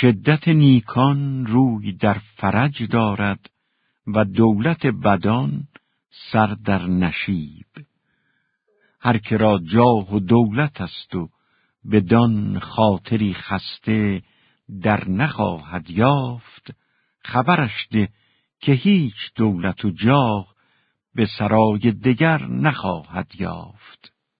شدت نیکان روی در فرج دارد و دولت بدان سر در نشیب. هر که را جاه و دولت است و بدان خاطری خسته در نخواهد یافت خبرش ده که هیچ دولت و جاه به سرای دگر نخواهد یافت.